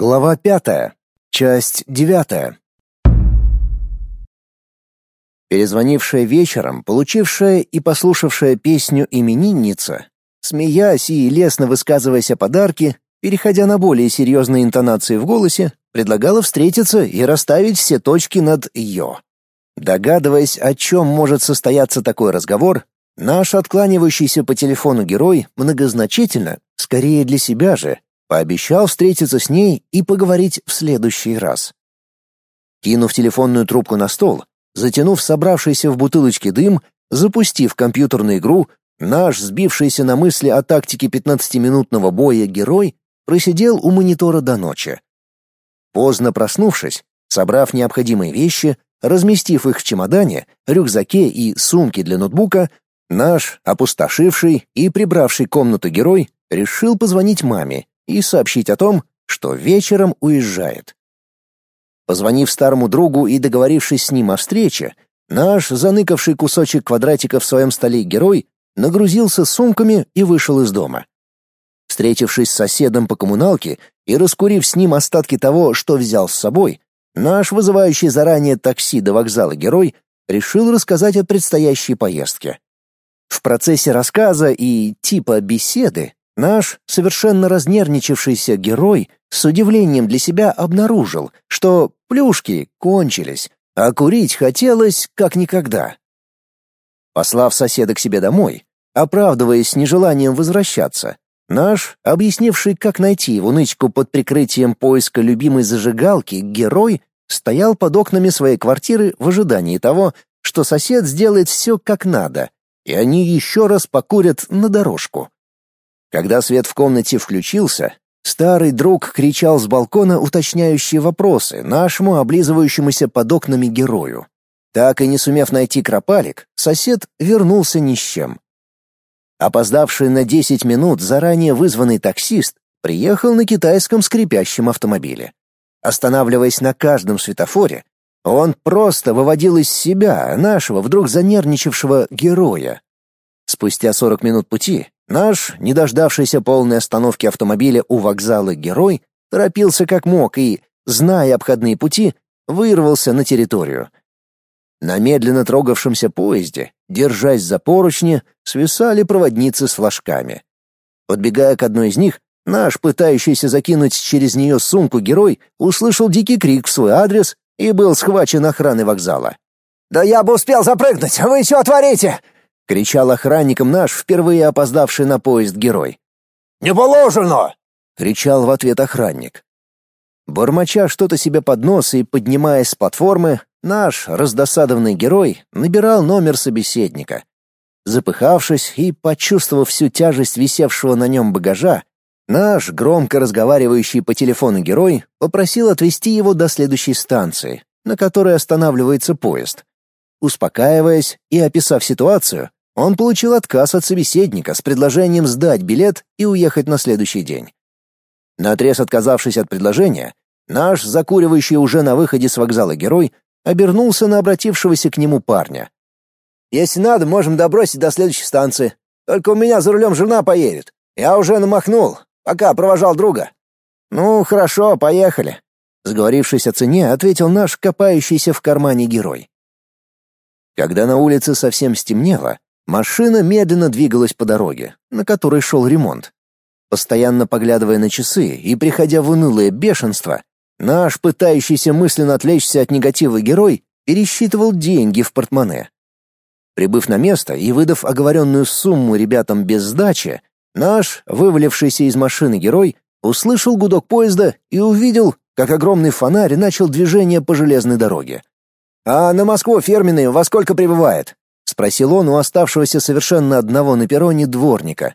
Глава пятая. Часть девятая. Перезвонившая вечером, получившая и послушавшая песню именинница, смеясь и лестно высказываясь о подарке, переходя на более серьезные интонации в голосе, предлагала встретиться и расставить все точки над «ё». Догадываясь, о чем может состояться такой разговор, наш откланивающийся по телефону герой многозначительно, скорее для себя же, Пообещал встретиться с ней и поговорить в следующий раз. Кинув телефонную трубку на стол, затянув собравшийся в бутылочке дым, запустив компьютерную игру, наш сбившийся на мысли о тактике 15-минутного боя герой просидел у монитора до ночи. Поздно проснувшись, собрав необходимые вещи, разместив их в чемодане, рюкзаке и сумке для ноутбука, наш, опустошивший и прибравший комнату герой, решил позвонить маме и сообщить о том, что вечером уезжает. Позвонив старому другу и договорившись с ним о встрече, наш заныкавший кусочек квадратика в своем столе герой нагрузился сумками и вышел из дома. Встретившись с соседом по коммуналке и раскурив с ним остатки того, что взял с собой, наш вызывающий заранее такси до вокзала герой решил рассказать о предстоящей поездке. В процессе рассказа и типа беседы Наш совершенно разнервничавшийся герой с удивлением для себя обнаружил, что плюшки кончились, а курить хотелось как никогда. Послав соседа к себе домой, оправдываясь нежеланием возвращаться, наш, объяснивший, как найти его нычку под прикрытием поиска любимой зажигалки, герой стоял под окнами своей квартиры в ожидании того, что сосед сделает все как надо, и они еще раз покурят на дорожку. Когда свет в комнате включился, старый друг кричал с балкона уточняющие вопросы нашему облизывающемуся под окнами герою. Так и не сумев найти кропалик, сосед вернулся ни с чем. Опоздавший на 10 минут заранее вызванный таксист приехал на китайском скрипящем автомобиле. Останавливаясь на каждом светофоре, он просто выводил из себя нашего вдруг занервничавшего героя. Спустя 40 минут пути Наш, не дождавшийся полной остановки автомобиля у вокзала герой, торопился как мог и, зная обходные пути, вырвался на территорию. На медленно трогавшемся поезде, держась за поручни, свисали проводницы с флажками. Подбегая к одной из них, наш, пытающийся закинуть через нее сумку герой, услышал дикий крик в свой адрес и был схвачен охраной вокзала. «Да я бы успел запрыгнуть! Вы что творите?» — кричал охранникам наш впервые опоздавший на поезд герой. «Не положено!» — кричал в ответ охранник. Бормоча что-то себе под нос и поднимаясь с платформы, наш раздосадованный герой набирал номер собеседника. Запыхавшись и почувствовав всю тяжесть висевшего на нем багажа, наш громко разговаривающий по телефону герой попросил отвезти его до следующей станции, на которой останавливается поезд. Успокаиваясь и описав ситуацию, он получил отказ от собеседника с предложением сдать билет и уехать на следующий день. Наотрез отказавшись от предложения, наш закуривающий уже на выходе с вокзала герой обернулся на обратившегося к нему парня. «Если надо, можем добросить до следующей станции. Только у меня за рулем жена поедет. Я уже намахнул, пока провожал друга». «Ну, хорошо, поехали», — сговорившись о цене, ответил наш копающийся в кармане герой. Когда на улице совсем стемнело, Машина медленно двигалась по дороге, на которой шел ремонт. Постоянно поглядывая на часы и приходя в унылое бешенство, наш, пытающийся мысленно отвлечься от негатива герой, пересчитывал деньги в портмоне. Прибыв на место и выдав оговоренную сумму ребятам без сдачи, наш, вывалившийся из машины герой, услышал гудок поезда и увидел, как огромный фонарь начал движение по железной дороге. «А на Москву фирменный во сколько прибывает?» Спросил он у оставшегося совершенно одного на перроне дворника.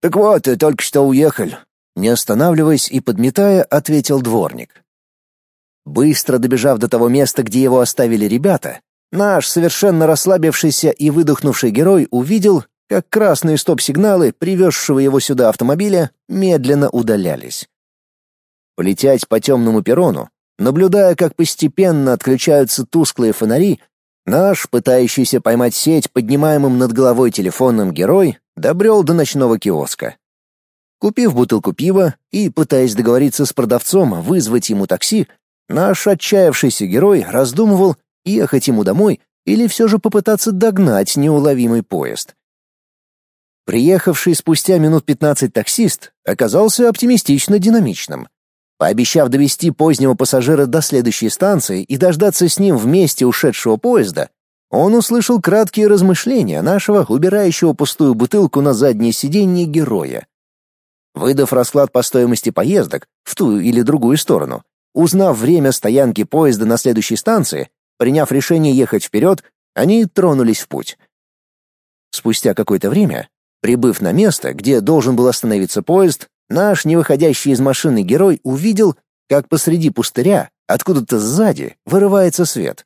Так вот, только что уехали, не останавливаясь и подметая, ответил дворник. Быстро добежав до того места, где его оставили ребята, наш совершенно расслабившийся и выдохнувший герой увидел, как красные стоп-сигналы привезшего его сюда автомобиля медленно удалялись. Полететь по темному перрону, наблюдая, как постепенно отключаются тусклые фонари, Наш, пытающийся поймать сеть поднимаемым над головой телефонным герой, добрел до ночного киоска. Купив бутылку пива и пытаясь договориться с продавцом вызвать ему такси, наш отчаявшийся герой раздумывал, ехать ему домой или все же попытаться догнать неуловимый поезд. Приехавший спустя минут 15 таксист оказался оптимистично динамичным. Пообещав довести позднего пассажира до следующей станции и дождаться с ним вместе ушедшего поезда, он услышал краткие размышления нашего убирающего пустую бутылку на заднее сиденье героя. Выдав расклад по стоимости поездок в ту или другую сторону, узнав время стоянки поезда на следующей станции, приняв решение ехать вперед, они тронулись в путь. Спустя какое-то время, прибыв на место, где должен был остановиться поезд, наш не выходящий из машины герой увидел, как посреди пустыря, откуда-то сзади, вырывается свет.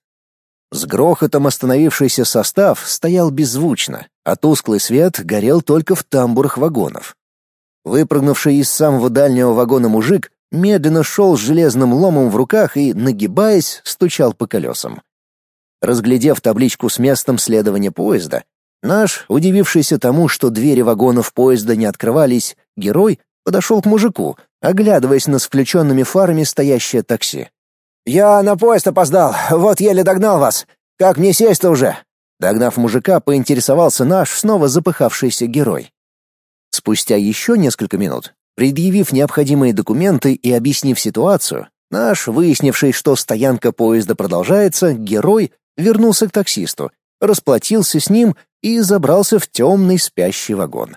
С грохотом остановившийся состав стоял беззвучно, а тусклый свет горел только в тамбурах вагонов. Выпрыгнувший из самого дальнего вагона мужик медленно шел с железным ломом в руках и, нагибаясь, стучал по колесам. Разглядев табличку с местом следования поезда, наш, удивившийся тому, что двери вагонов поезда не открывались, герой подошел к мужику, оглядываясь на с включенными фарами стоящее такси. «Я на поезд опоздал, вот еле догнал вас. Как мне сесть-то уже?» Догнав мужика, поинтересовался наш снова запыхавшийся герой. Спустя еще несколько минут, предъявив необходимые документы и объяснив ситуацию, наш, выяснивший, что стоянка поезда продолжается, герой вернулся к таксисту, расплатился с ним и забрался в темный спящий вагон.